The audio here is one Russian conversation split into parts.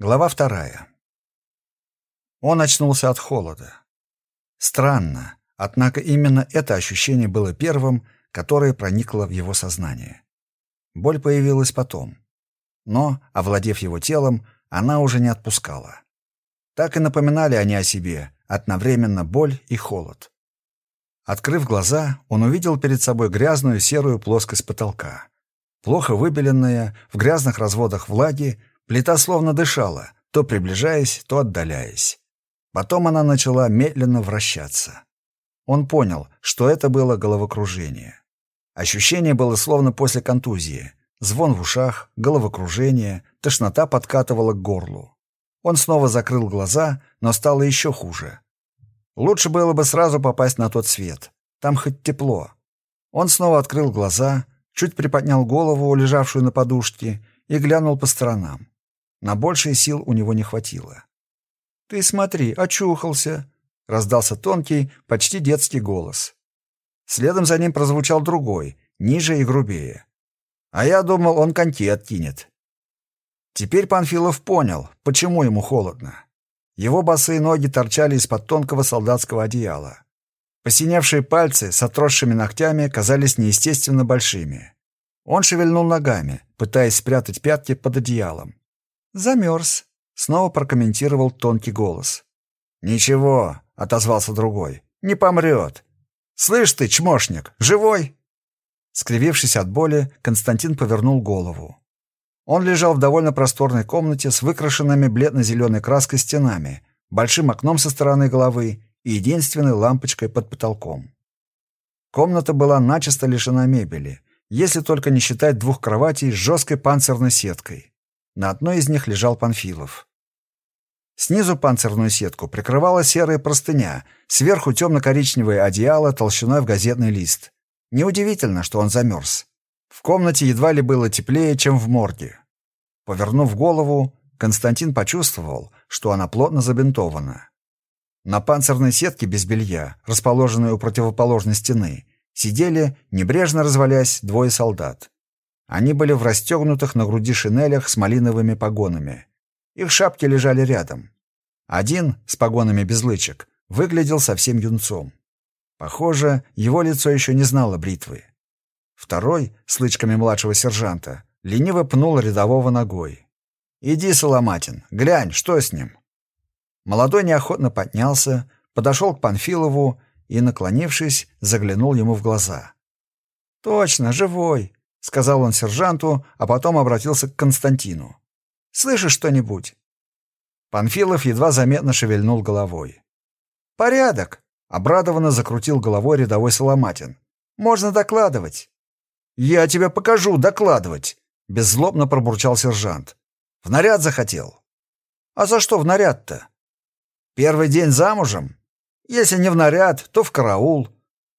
Глава вторая. Он очнулся от холода. Странно, однако именно это ощущение было первым, которое проникло в его сознание. Боль появилась потом. Но, овладев его телом, она уже не отпускала. Так и напоминали они о себе, одновременно боль и холод. Открыв глаза, он увидел перед собой грязную серую плоскость потолка. Плохо выбеленная, в грязных разводах влаги, Плита словно дышала, то приближаясь, то отдаляясь. Потом она начала медленно вращаться. Он понял, что это было головокружение. Ощущение было словно после контузии. Звон в ушах, головокружение, тошнота подкатывала к горлу. Он снова закрыл глаза, но стало еще хуже. Лучше было бы сразу попасть на тот свет. Там хоть тепло. Он снова открыл глаза, чуть приподнял голову, лежавшую на подушке, и глянул по сторонам. На большие сил у него не хватило. «Ты смотри, очухался!» — раздался тонкий, почти детский голос. Следом за ним прозвучал другой, ниже и грубее. А я думал, он коньки откинет. Теперь Панфилов понял, почему ему холодно. Его босые ноги торчали из-под тонкого солдатского одеяла. Посиневшие пальцы с отросшими ногтями казались неестественно большими. Он шевельнул ногами, пытаясь спрятать пятки под одеялом. «Замерз», — снова прокомментировал тонкий голос. «Ничего», — отозвался другой, — «не помрет. Слышь ты, чмошник, живой?» Скривившись от боли, Константин повернул голову. Он лежал в довольно просторной комнате с выкрашенными бледно-зеленой краской стенами, большим окном со стороны головы и единственной лампочкой под потолком. Комната была начисто лишена мебели, если только не считать двух кроватей с жесткой панцирной сеткой. На одной из них лежал Панфилов. Снизу панцирную сетку прикрывала серая простыня, сверху темно-коричневое одеяло толщиной в газетный лист. Неудивительно, что он замерз. В комнате едва ли было теплее, чем в морге. Повернув голову, Константин почувствовал, что она плотно забинтована. На панцирной сетке без белья, расположенной у противоположной стены, сидели, небрежно развалясь, двое солдат. Они были в расстегнутых на груди шинелях с малиновыми погонами. Их шапки лежали рядом. Один, с погонами без лычек, выглядел совсем юнцом. Похоже, его лицо еще не знало бритвы. Второй, с лычками младшего сержанта, лениво пнул рядового ногой. «Иди, Соломатин, глянь, что с ним?» Молодой неохотно поднялся, подошел к Панфилову и, наклонившись, заглянул ему в глаза. «Точно, живой. — сказал он сержанту, а потом обратился к Константину. «Слышишь что-нибудь?» Панфилов едва заметно шевельнул головой. «Порядок!» — обрадованно закрутил головой рядовой Соломатин. «Можно докладывать». «Я тебе покажу докладывать!» — беззлобно пробурчал сержант. «В наряд захотел». «А за что в наряд-то?» «Первый день замужем? Если не в наряд, то в караул.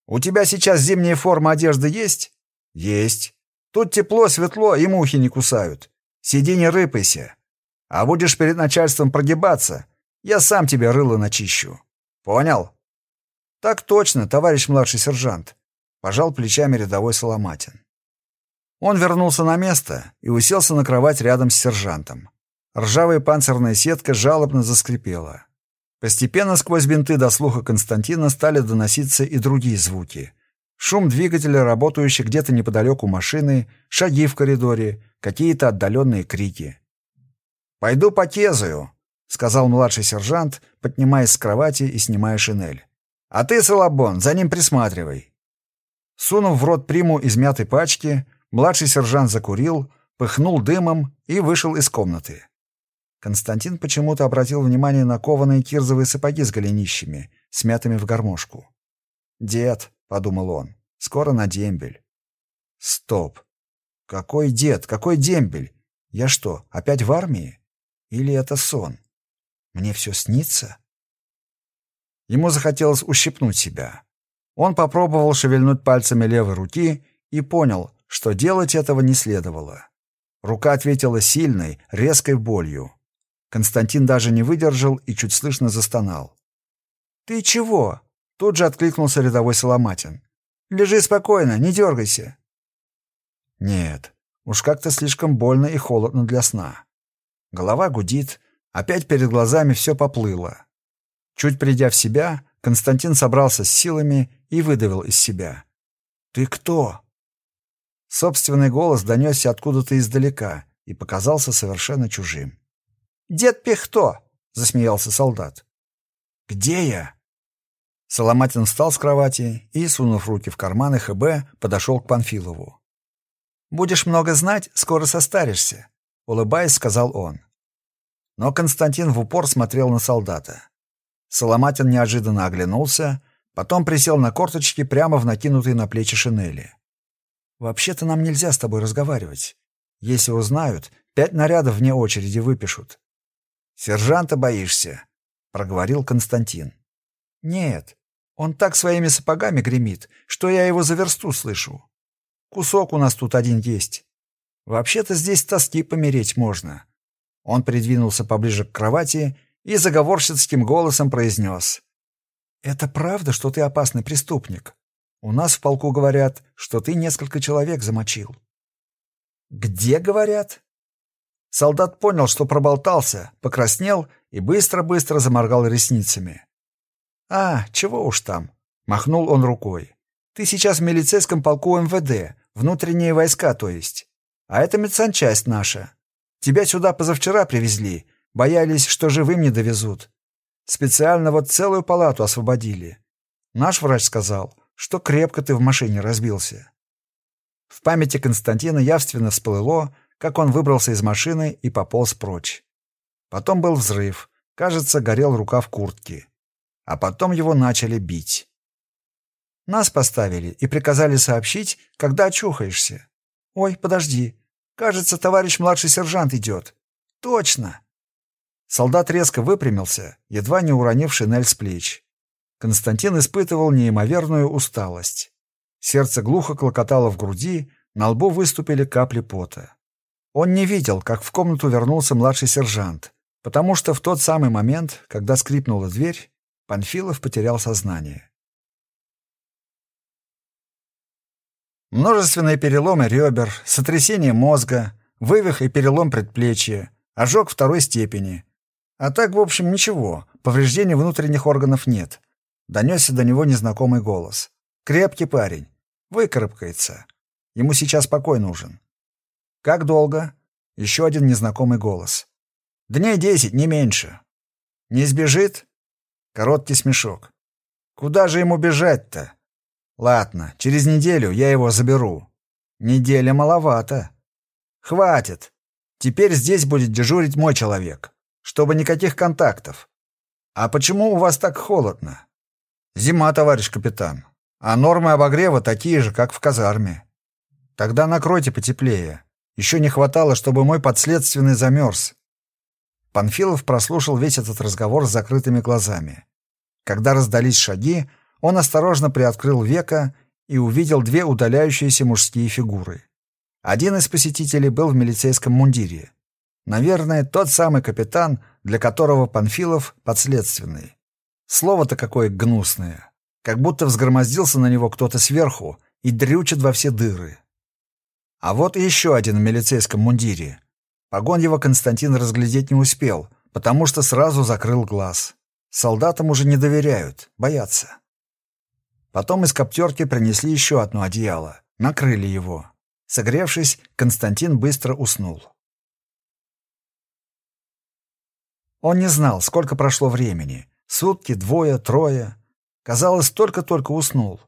У тебя сейчас зимняя форма одежды есть?» «Есть. Тут тепло, светло и мухи не кусают. Сиди не рыпайся. А будешь перед начальством прогибаться, я сам тебе рыло начищу. Понял? Так точно, товарищ младший сержант. Пожал плечами рядовой Соломатин. Он вернулся на место и уселся на кровать рядом с сержантом. Ржавая панцирная сетка жалобно заскрипела. Постепенно сквозь бинты до слуха Константина стали доноситься и другие звуки, Шум двигателя, работающей где-то неподалеку машины, шаги в коридоре, какие-то отдаленные крики. «Пойду потезаю», — сказал младший сержант, поднимаясь с кровати и снимая шинель. «А ты, Салабон, за ним присматривай». Сунув в рот приму из мятой пачки, младший сержант закурил, пыхнул дымом и вышел из комнаты. Константин почему-то обратил внимание на кованые кирзовые сапоги с голенищами, смятыми в гармошку. «Дед», — подумал он. «Скоро на дембель». «Стоп! Какой дед? Какой дембель? Я что, опять в армии? Или это сон? Мне все снится?» Ему захотелось ущипнуть себя. Он попробовал шевельнуть пальцами левой руки и понял, что делать этого не следовало. Рука ответила сильной, резкой болью. Константин даже не выдержал и чуть слышно застонал. «Ты чего?» Тут же откликнулся рядовой Соломатин. «Лежи спокойно, не дергайся». Нет, уж как-то слишком больно и холодно для сна. Голова гудит, Опять перед глазами все поплыло. Чуть придя в себя, Константин собрался с силами и выдавил из себя. «Ты кто?» Собственный голос донесся откуда-то издалека и показался совершенно чужим. «Дед Пехто!» — засмеялся солдат. «Где я?» Соломатин встал с кровати и, сунув руки в карманы ХБ, подошел к Панфилову. «Будешь много знать, скоро состаришься», — улыбаясь, сказал он. Но Константин в упор смотрел на солдата. Соломатин неожиданно оглянулся, потом присел на корточки прямо в накинутые на плечи шинели. «Вообще-то нам нельзя с тобой разговаривать. Если узнают, пять нарядов вне очереди выпишут». «Сержанта боишься?» — проговорил Константин. «Нет, он так своими сапогами гремит, что я его за версту слышу. Кусок у нас тут один есть. Вообще-то здесь тоски помереть можно. Он придвинулся поближе к кровати и заговорщицким голосом произнес. «Это правда, что ты опасный преступник? У нас в полку говорят, что ты несколько человек замочил». «Где говорят?» Солдат понял, что проболтался, покраснел и быстро-быстро заморгал ресницами. «А, чего уж там!» — махнул он рукой. «Ты сейчас в милицейском полку МВД, внутренние войска, то есть. А это медсанчасть наша. Тебя сюда позавчера привезли, боялись, что живым не довезут. Специально вот целую палату освободили. Наш врач сказал, что крепко ты в машине разбился». В памяти Константина явственно всплыло, как он выбрался из машины и пополз прочь. Потом был взрыв. Кажется, горел рука в куртке а потом его начали бить. Нас поставили и приказали сообщить, когда очухаешься. Ой, подожди. Кажется, товарищ младший сержант идет. Точно. Солдат резко выпрямился, едва не уронив шинель с плеч. Константин испытывал неимоверную усталость. Сердце глухо клокотало в груди, на лбу выступили капли пота. Он не видел, как в комнату вернулся младший сержант, потому что в тот самый момент, когда скрипнула дверь, Панфилов потерял сознание. Множественные переломы ребер, сотрясение мозга, вывих и перелом предплечья, ожог второй степени. А так, в общем, ничего, повреждений внутренних органов нет. Донесся до него незнакомый голос. Крепкий парень. Выкарабкается. Ему сейчас покой нужен. Как долго? Еще один незнакомый голос. Дней десять, не меньше. Не сбежит? Короткий смешок. Куда же ему бежать-то? Ладно, через неделю я его заберу. Неделя маловато. Хватит. Теперь здесь будет дежурить мой человек, чтобы никаких контактов. А почему у вас так холодно? Зима, товарищ капитан. А нормы обогрева такие же, как в казарме. Тогда накройте потеплее. Еще не хватало, чтобы мой подследственный замерз. Панфилов прослушал весь этот разговор с закрытыми глазами. Когда раздались шаги, он осторожно приоткрыл века и увидел две удаляющиеся мужские фигуры. Один из посетителей был в милицейском мундире. Наверное, тот самый капитан, для которого Панфилов подследственный. Слово-то какое гнусное. Как будто взгромоздился на него кто-то сверху и дрючит во все дыры. А вот еще один в милицейском мундире. Погон его Константин разглядеть не успел, потому что сразу закрыл глаз. Солдатам уже не доверяют, боятся. Потом из коптерки принесли еще одно одеяло, накрыли его. Согревшись, Константин быстро уснул. Он не знал, сколько прошло времени. Сутки, двое, трое. Казалось, только-только уснул.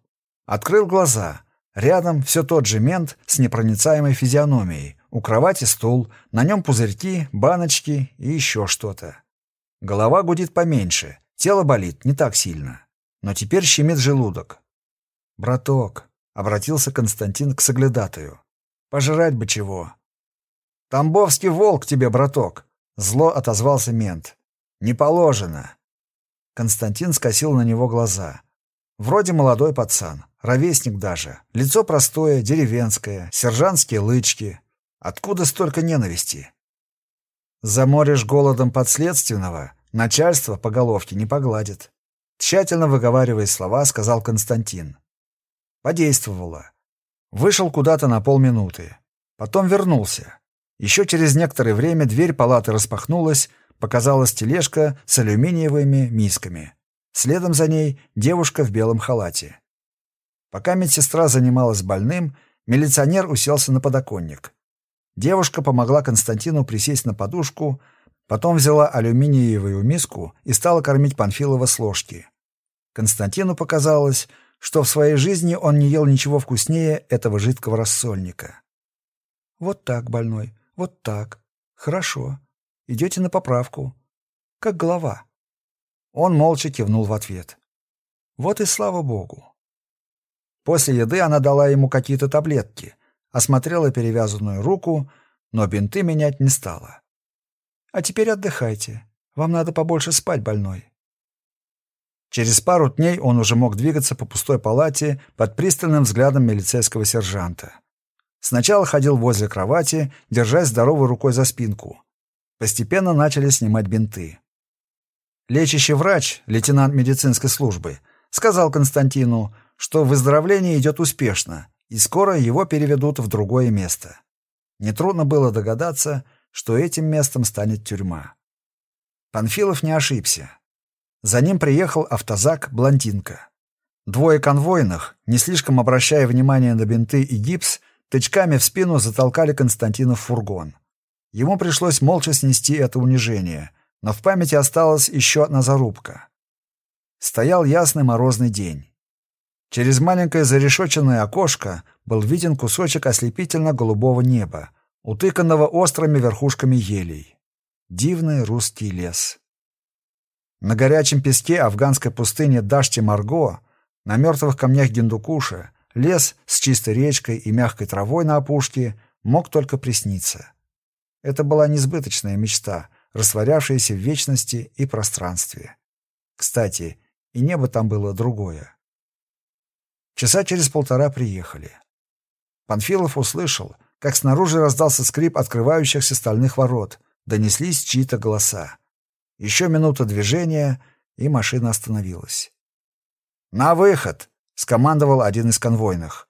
Открыл глаза. Рядом все тот же мент с непроницаемой физиономией, у кровати стул, на нем пузырьки, баночки и еще что-то. Голова гудит поменьше, тело болит не так сильно. Но теперь щемит желудок. «Браток», — обратился Константин к соглядатаю, — «пожрать бы чего». «Тамбовский волк тебе, браток», — зло отозвался мент. «Не положено». Константин скосил на него глаза. Вроде молодой пацан, ровесник даже. Лицо простое, деревенское, сержантские лычки, Откуда столько ненависти? Заморишь голодом подследственного, начальство по головке не погладит. Тщательно выговаривая слова, сказал Константин. Подействовало. Вышел куда-то на полминуты. Потом вернулся. Еще через некоторое время дверь палаты распахнулась, Показалась тележка с алюминиевыми мисками. Следом за ней девушка в белом халате. Пока медсестра занималась больным, милиционер уселся на подоконник. Девушка помогла Константину присесть на подушку, потом взяла алюминиевую миску и стала кормить Панфилова с ложки. Константину показалось, что в своей жизни он не ел ничего вкуснее этого жидкого рассольника. «Вот так, больной, вот так. Хорошо. Идете на поправку. Как голова». Он молча кивнул в ответ. «Вот и слава богу». После еды она дала ему какие-то таблетки, осмотрела перевязанную руку, но бинты менять не стала. «А теперь отдыхайте. Вам надо побольше спать, больной». Через пару дней он уже мог двигаться по пустой палате под пристальным взглядом милицейского сержанта. Сначала ходил возле кровати, держась здоровой рукой за спинку. Постепенно начали снимать бинты. Лечащий врач, лейтенант медицинской службы, сказал Константину, что выздоровление идет успешно, и скоро его переведут в другое место. Нетрудно было догадаться, что этим местом станет тюрьма. Панфилов не ошибся. За ним приехал автозак-блондинка. Двое конвойных, не слишком обращая внимания на бинты и гипс, тычками в спину затолкали Константина в фургон. Ему пришлось молча снести это унижение, но в памяти осталась еще одна зарубка. Стоял ясный морозный день. Через маленькое зарешоченное окошко был виден кусочек ослепительно-голубого неба, утыканного острыми верхушками елей. Дивный русский лес. На горячем песке афганской пустыни Дашти-Марго, на мертвых камнях Гиндукуша, лес с чистой речкой и мягкой травой на опушке мог только присниться. Это была несбыточная мечта, растворявшаяся в вечности и пространстве. Кстати, и небо там было другое. Часа через полтора приехали. Панфилов услышал, как снаружи раздался скрип открывающихся стальных ворот, донеслись чьи-то голоса. Еще минута движения, и машина остановилась. «На выход!» — скомандовал один из конвойных.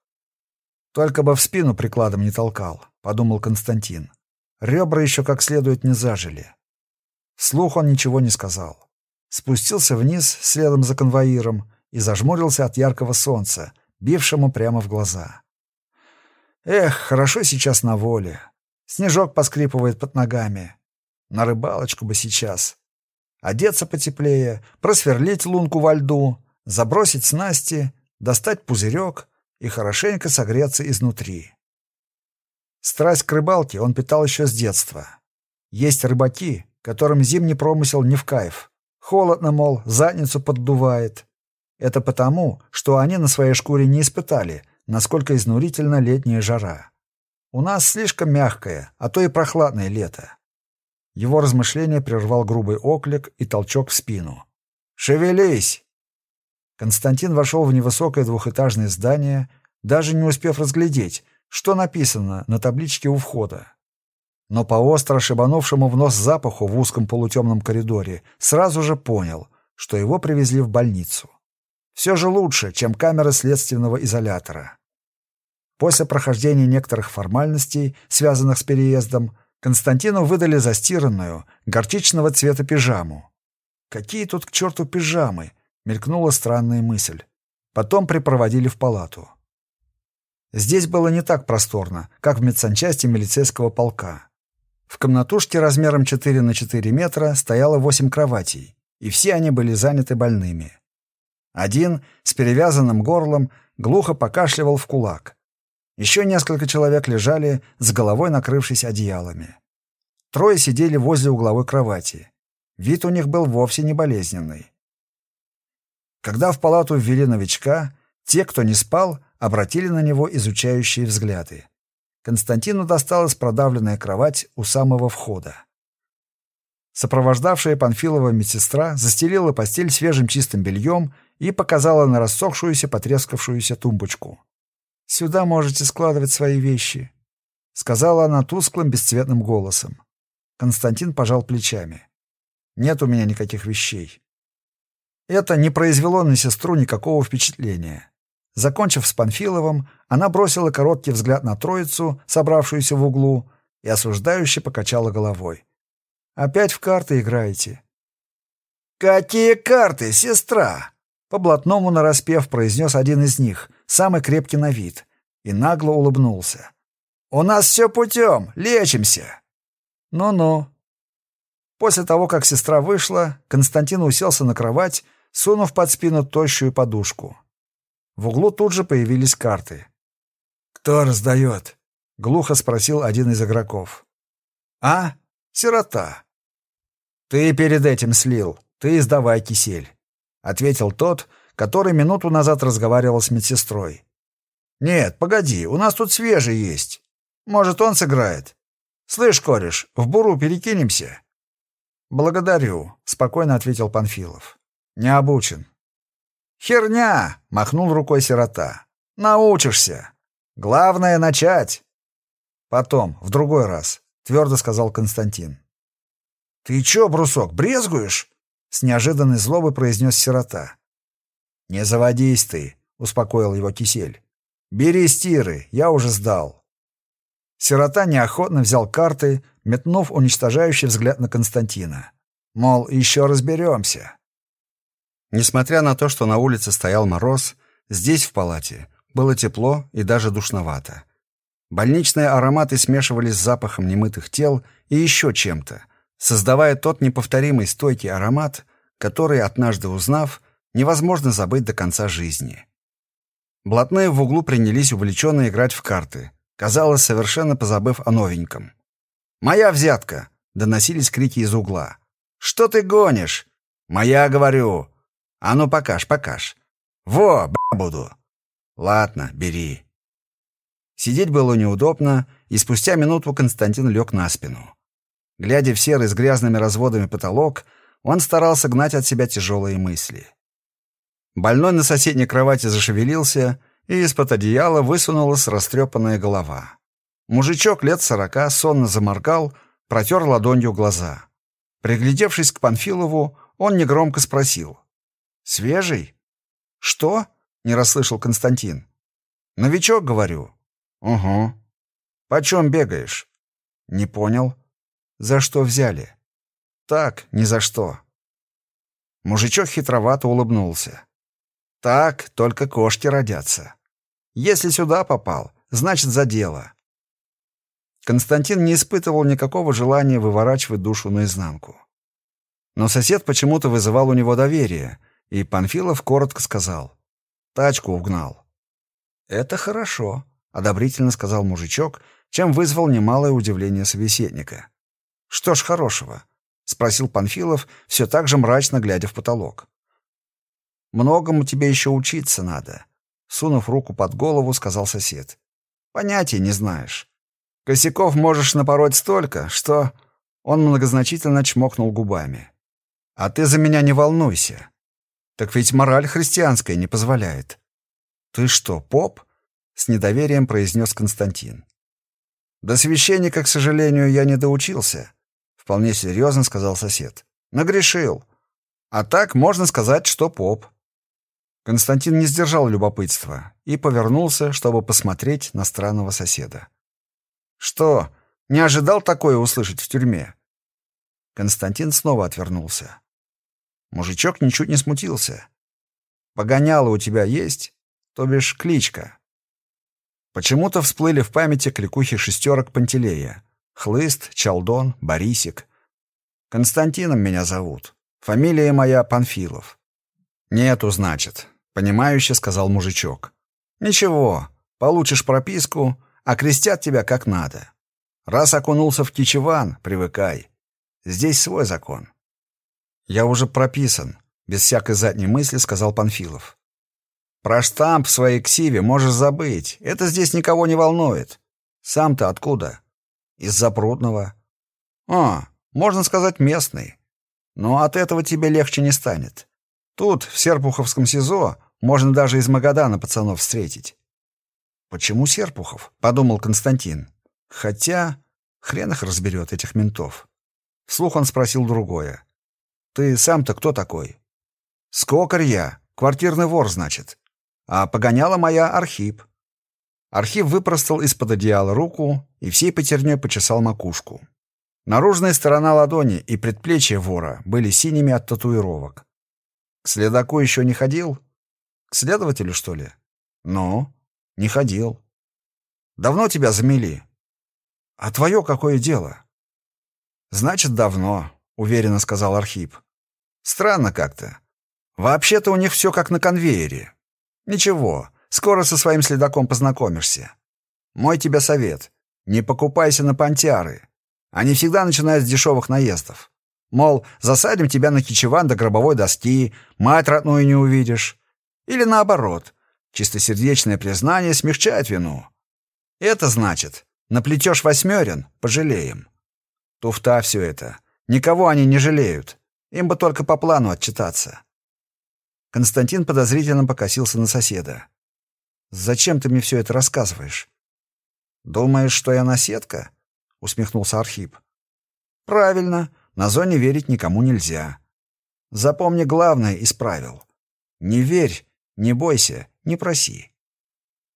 «Только бы в спину прикладом не толкал», — подумал Константин. Ребра еще как следует не зажили. Слух он ничего не сказал. Спустился вниз следом за конвоиром и зажмурился от яркого солнца, бившему прямо в глаза. Эх, хорошо сейчас на воле. Снежок поскрипывает под ногами. На рыбалочку бы сейчас. Одеться потеплее, просверлить лунку во льду, забросить снасти, достать пузырек и хорошенько согреться изнутри. Страсть к рыбалке он питал еще с детства. Есть рыбаки, которым зимний промысел не в кайф. Холодно, мол, задницу поддувает. Это потому, что они на своей шкуре не испытали, насколько изнурительна летняя жара. У нас слишком мягкое, а то и прохладное лето. Его размышление прервал грубый оклик и толчок в спину. «Шевелись!» Константин вошел в невысокое двухэтажное здание, даже не успев разглядеть, что написано на табличке у входа. Но по остро шибанувшему в нос запаху в узком полутемном коридоре сразу же понял, что его привезли в больницу. Все же лучше, чем камера следственного изолятора. После прохождения некоторых формальностей, связанных с переездом, Константину выдали застиранную, горчичного цвета пижаму. «Какие тут к черту пижамы?» — мелькнула странная мысль. Потом припроводили в палату. Здесь было не так просторно, как в медсанчасти милицейского полка. В комнатушке размером 4 на 4 метра стояло 8 кроватей, и все они были заняты больными. Один, с перевязанным горлом, глухо покашливал в кулак. Еще несколько человек лежали, с головой накрывшись одеялами. Трое сидели возле угловой кровати. Вид у них был вовсе не болезненный. Когда в палату ввели новичка, те, кто не спал, обратили на него изучающие взгляды. Константину досталась продавленная кровать у самого входа. Сопровождавшая Панфилова медсестра застелила постель свежим чистым бельем и показала на рассохшуюся, потрескавшуюся тумбочку. «Сюда можете складывать свои вещи», — сказала она тусклым, бесцветным голосом. Константин пожал плечами. «Нет у меня никаких вещей». Это не произвело на сестру никакого впечатления. Закончив с Панфиловым, она бросила короткий взгляд на троицу, собравшуюся в углу, и осуждающе покачала головой. Опять в карты играете?» «Какие карты, сестра?» По блатному нараспев произнес один из них, самый крепкий на вид, и нагло улыбнулся. «У нас все путем, лечимся!» «Ну-ну». После того, как сестра вышла, Константин уселся на кровать, сунув под спину тощую подушку. В углу тут же появились карты. «Кто раздает?» — глухо спросил один из игроков. «А? Сирота». «Ты перед этим слил. Ты издавай кисель», — ответил тот, который минуту назад разговаривал с медсестрой. «Нет, погоди, у нас тут свежий есть. Может, он сыграет? Слышь, кореш, в буру перекинемся?» «Благодарю», — спокойно ответил Панфилов. «Не обучен». «Херня!» — махнул рукой сирота. «Научишься. Главное — начать». «Потом, в другой раз», — твердо сказал Константин. «Ты чё, брусок, брезгуешь?» — с неожиданной злобой произнес сирота. «Не заводись ты», — успокоил его кисель. «Бери стиры, я уже сдал». Сирота неохотно взял карты, метнув уничтожающий взгляд на Константина. Мол, еще разберемся. Несмотря на то, что на улице стоял мороз, здесь, в палате, было тепло и даже душновато. Больничные ароматы смешивались с запахом немытых тел и еще чем-то, создавая тот неповторимый стойкий аромат, который, однажды узнав, невозможно забыть до конца жизни. Блатные в углу принялись увлеченно играть в карты, казалось, совершенно позабыв о новеньком. «Моя взятка!» — доносились крики из угла. «Что ты гонишь?» «Моя, говорю!» А ну покаж, покаж. Во, буду. Ладно, бери. Сидеть было неудобно, и спустя минуту Константин лег на спину. Глядя в серый с грязными разводами потолок, он старался гнать от себя тяжелые мысли. Больной на соседней кровати зашевелился, и из-под одеяла высунулась растрепанная голова. Мужичок лет сорока сонно заморгал, протер ладонью глаза. Приглядевшись к Панфилову, он негромко спросил. Свежий? Что? Не расслышал Константин. Новичок, говорю. Угу. Почем бегаешь? Не понял. За что взяли? Так, ни за что. Мужичок хитровато улыбнулся. Так, только кошки родятся. Если сюда попал, значит за дело. Константин не испытывал никакого желания выворачивать душу наизнанку. Но сосед почему-то вызывал у него доверие — и Панфилов коротко сказал. «Тачку угнал». «Это хорошо», — одобрительно сказал мужичок, чем вызвал немалое удивление собеседника. «Что ж хорошего?» — спросил Панфилов, все так же мрачно глядя в потолок. «Многому тебе еще учиться надо», — сунув руку под голову, сказал сосед. «Понятия не знаешь. Косяков можешь напороть столько, что...» Он многозначительно чмокнул губами. «А ты за меня не волнуйся. Так ведь мораль христианская не позволяет. Ты что, поп? С недоверием произнес Константин. До священника, к сожалению, я не доучился, вполне серьезно сказал сосед. Нагрешил. А так можно сказать, что поп. Константин не сдержал любопытства и повернулся, чтобы посмотреть на странного соседа. «Что, не ожидал такое услышать в тюрьме?» Константин снова отвернулся. Мужичок ничуть не смутился. «Погоняло у тебя есть? То бишь кличка». Почему-то всплыли в памяти кликухи шестерок Пантелея. Хлыст, Чалдон, Борисик. Константином меня зовут. Фамилия моя Панфилов. «Нету, значит», — понимающе сказал мужичок. «Ничего, получишь прописку, а крестят тебя как надо. Раз окунулся в Кичеван, привыкай. Здесь свой закон. «Я уже прописан», — без всякой задней мысли сказал Панфилов. «Про штамп в своей ксиве можешь забыть. Это здесь никого не волнует. Сам-то откуда?» «Из Запрудного». «А, можно сказать, местный. Но от этого тебе легче не станет. Тут, в Серпуховском СИЗО, можно даже из Магадана пацанов встретить». «Почему Серпухов?» — подумал Константин. «Хотя хрен их разберет, этих ментов». Вслух он спросил другое. Ты сам-то кто такой? Скокарь я, квартирный вор, значит. А погоняла моя Архип. Архип выпростал из-под одеяла руку и всей потерней почесал макушку. Наружная сторона ладони и предплечья вора были синими от татуировок. К следаку еще не ходил? К следователю, что ли? Ну, не ходил. Давно тебя замели? А твое какое дело? Значит, давно, уверенно сказал Архип. Странно как-то. Вообще-то у них все как на конвейере. Ничего, скоро со своим следаком познакомишься. Мой тебе совет. Не покупайся на понтяры. Они всегда начинают с дешевых наездов. Мол, засадим тебя на кичеван до гробовой доски, мать родную не увидишь. Или наоборот, чистосердечное признание смягчает вину. Это значит, наплетешь восьмерин, пожалеем. Туфта все это. Никого они не жалеют. Им бы только по плану отчитаться. Константин подозрительно покосился на соседа. «Зачем ты мне все это рассказываешь?» «Думаешь, что я наседка?» — усмехнулся Архип. «Правильно. На зоне верить никому нельзя. Запомни главное из правил. Не верь, не бойся, не проси».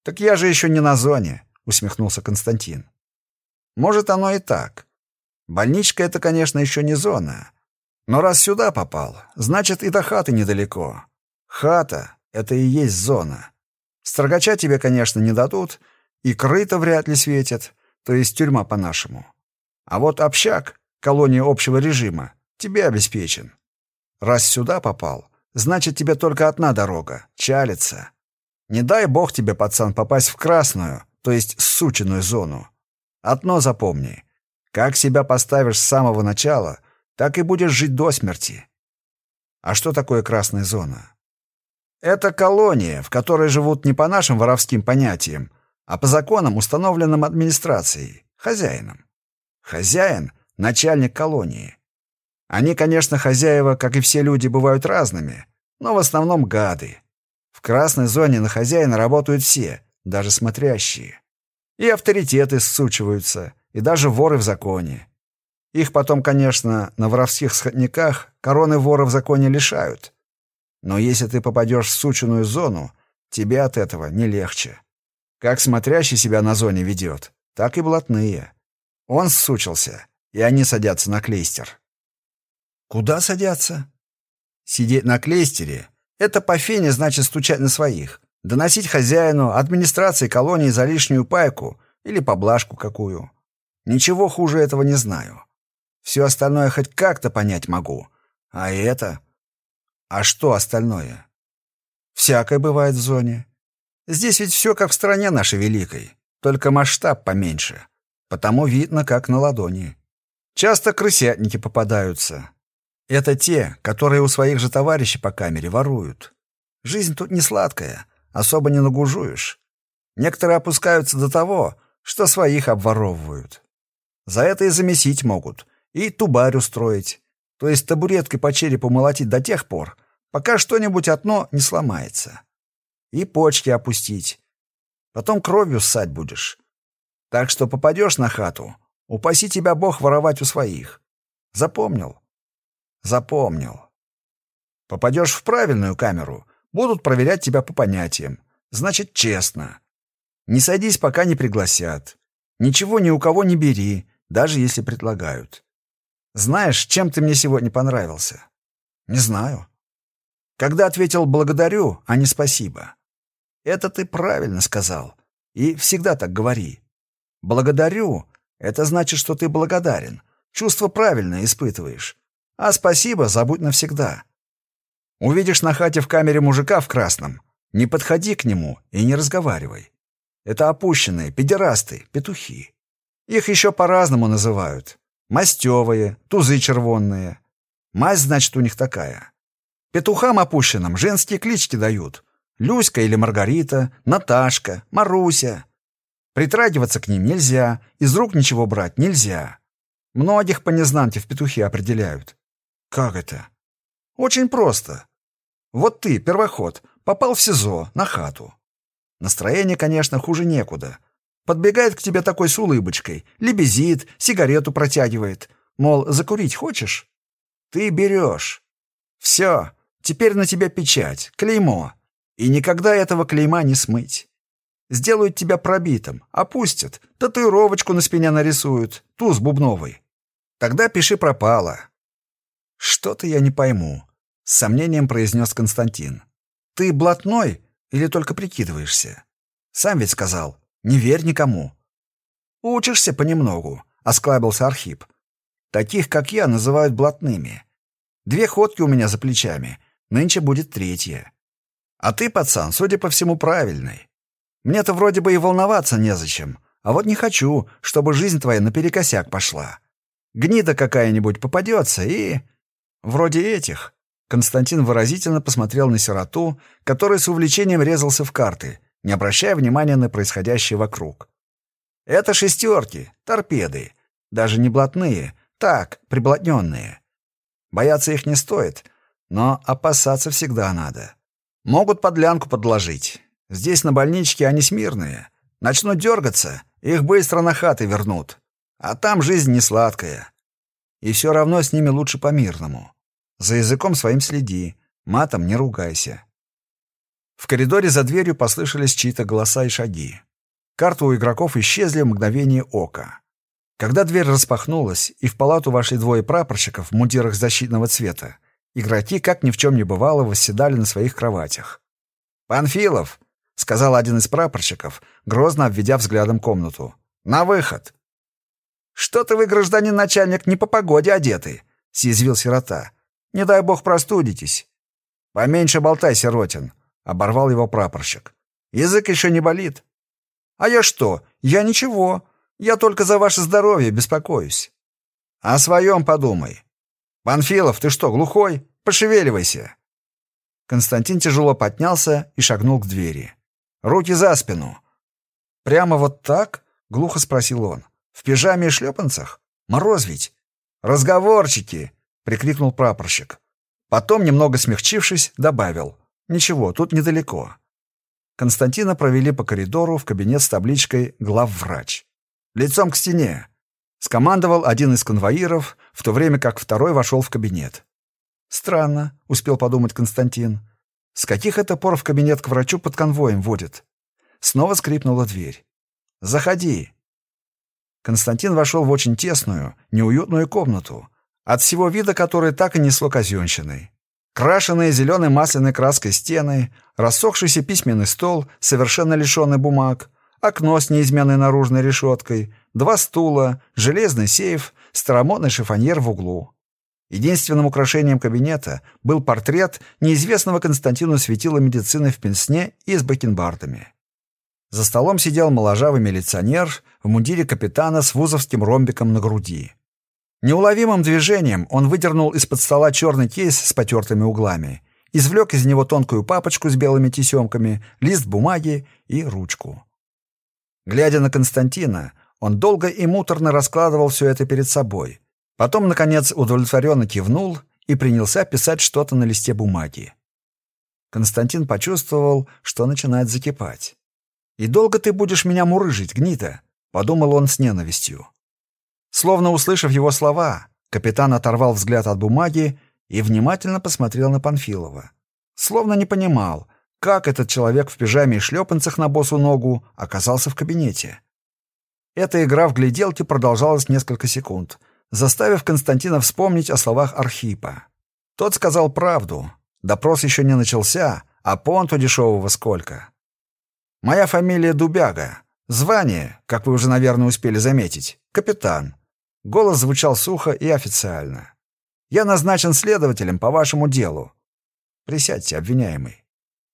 «Так я же еще не на зоне», — усмехнулся Константин. «Может, оно и так. Больничка — это, конечно, еще не зона. Но раз сюда попал, значит, и до хаты недалеко. Хата — это и есть зона. Строгача тебе, конечно, не дадут, и крыто вряд ли светит, то есть тюрьма по-нашему. А вот общак, колония общего режима, тебе обеспечен. Раз сюда попал, значит, тебе только одна дорога — чалиться. Не дай бог тебе, пацан, попасть в красную, то есть сученную зону. Одно запомни. Как себя поставишь с самого начала, так и будешь жить до смерти. А что такое красная зона? Это колония, в которой живут не по нашим воровским понятиям, а по законам, установленным администрацией, хозяином. Хозяин — начальник колонии. Они, конечно, хозяева, как и все люди, бывают разными, но в основном гады. В красной зоне на хозяина работают все, даже смотрящие. И авторитеты ссучиваются, и даже воры в законе. Их потом, конечно, на воровских сходниках короны вора в законе лишают. Но если ты попадешь в сученную зону, тебе от этого не легче. Как смотрящий себя на зоне ведет, так и блатные. Он ссучился, и они садятся на клейстер. Куда садятся? Сидеть на клейстере — это по фене значит стучать на своих, доносить хозяину, администрации колонии за лишнюю пайку или поблажку какую. Ничего хуже этого не знаю. Все остальное хоть как-то понять могу. А это... А что остальное? Всякое бывает в зоне. Здесь ведь все как в стране нашей великой, только масштаб поменьше. Потому видно, как на ладони. Часто крысятники попадаются. Это те, которые у своих же товарищей по камере воруют. Жизнь тут не сладкая, особо не нагужуешь. Некоторые опускаются до того, что своих обворовывают. За это и замесить могут, и тубарь устроить, то есть табуреткой по черепу молотить до тех пор, пока что-нибудь одно не сломается. И почки опустить. Потом кровью ссать будешь. Так что попадешь на хату, упаси тебя Бог воровать у своих. Запомнил? Запомнил. Попадешь в правильную камеру, будут проверять тебя по понятиям. Значит, честно. Не садись, пока не пригласят. Ничего ни у кого не бери, даже если предлагают. Знаешь, чем ты мне сегодня понравился? Не знаю. Когда ответил «благодарю», а не «спасибо». Это ты правильно сказал. И всегда так говори. «Благодарю» — это значит, что ты благодарен. Чувство правильное испытываешь. А «спасибо» забудь навсегда. Увидишь на хате в камере мужика в красном, не подходи к нему и не разговаривай. Это опущенные, педерасты, петухи. Их еще по-разному называют. Мастевые, тузы червонные. Мазь, значит, у них такая. Петухам опущенным женские клички дают. Люська или Маргарита, Наташка, Маруся. Притрагиваться к ним нельзя, из рук ничего брать нельзя. Многих по незнанке в петухи определяют. Как это? Очень просто. Вот ты, первоход, попал в СИЗО, на хату. Настроение, конечно, хуже некуда. Подбегает к тебе такой с улыбочкой, лебезит, сигарету протягивает. Мол, закурить хочешь? Ты берешь. Все, теперь на тебя печать, клеймо. И никогда этого клейма не смыть. Сделают тебя пробитым, опустят, татуировочку на спине нарисуют, туз бубновый. Тогда пиши пропало. Что-то я не пойму, с сомнением произнес Константин. Ты блатной или только прикидываешься? Сам ведь сказал, не верь никому. Учишься понемногу, осклабился Архип. Таких, как я, называют блатными. Две ходки у меня за плечами, нынче будет третья. А ты, пацан, судя по всему, правильный. Мне-то вроде бы и волноваться незачем, а вот не хочу, чтобы жизнь твоя наперекосяк пошла. Гнида какая-нибудь попадется и... Вроде этих. Константин выразительно посмотрел на сироту, который с увлечением резался в карты, не обращая внимания на происходящее вокруг. Это шестерки, торпеды. Даже не блатные, так, приблотненные. Бояться их не стоит, но опасаться всегда надо. Могут подлянку подложить. Здесь на больничке они смирные. Начнут дергаться, их быстро на хаты вернут. А там жизнь не сладкая. И все равно с ними лучше по-мирному. За языком своим следи, матом не ругайся. В коридоре за дверью послышались чьи-то голоса и шаги. Карты у игроков исчезли в мгновение ока. Когда дверь распахнулась, и в палату вошли двое прапорщиков в мундирах защитного цвета, игроки, как ни в чем не бывало, восседали на своих кроватях. «Панфилов!» — сказал один из прапорщиков, грозно обведя взглядом комнату. «На выход!» «Что-то вы, гражданин начальник, не по погоде одеты!» — съязвил сирота. Не дай бог простудитесь. Поменьше болтай, сиротин, оборвал его прапорщик. Язык еще не болит. А я что? Я ничего. Я только за ваше здоровье беспокоюсь. О своем подумай. Панфилов, ты что, глухой? Пошевеливайся. Константин тяжело поднялся и шагнул к двери. Руки за спину. Прямо вот так? глухо спросил он. В пижаме и шлепанцах? Мороз ведь. Разговорчики, прикрикнул прапорщик. Потом, немного смягчившись, добавил: "Ничего, тут недалеко". Константина провели по коридору в кабинет с табличкой «Главврач». «Лицом к стене», — скомандовал один из конвоиров, в то время как второй вошел в кабинет. «Странно», — успел подумать Константин. «С каких это пор в кабинет к врачу под конвоем водят?» Снова скрипнула дверь. «Заходи». Константин вошел в очень тесную, неуютную комнату, от всего вида который так и несло казенщиной. Крашеные зеленой масляной краской стены, рассохшийся письменный стол, совершенно лишенный бумаг, окно с неизменной наружной решеткой, два стула, железный сейф, старомодный шифоньер в углу. Единственным украшением кабинета был портрет неизвестного Константину светила медицины в пенсне и с бакенбардами. За столом сидел моложавый милиционер в мундире капитана с вузовским ромбиком на груди. Неуловимым движением он выдернул из-под стола черный кейс с потертыми углами, извлек из него тонкую папочку с белыми тесемками, лист бумаги и ручку. Глядя на Константина, он долго и муторно раскладывал все это перед собой. Потом, наконец, удовлетворенно кивнул и принялся писать что-то на листе бумаги. Константин почувствовал, что начинает закипать. «И долго ты будешь меня мурыжить, гнита?» — подумал он с ненавистью. Словно услышав его слова, капитан оторвал взгляд от бумаги и внимательно посмотрел на Панфилова. Словно не понимал, как этот человек в пижаме и шлепанцах на босу ногу оказался в кабинете. Эта игра в гляделки продолжалась несколько секунд, заставив Константина вспомнить о словах Архипа. Тот сказал правду. Допрос еще не начался, а понту дешевого сколько. «Моя фамилия Дубяга. Звание, как вы уже, наверное, успели заметить, капитан. Голос звучал сухо и официально. «Я назначен следователем по вашему делу. Присядьте, обвиняемый».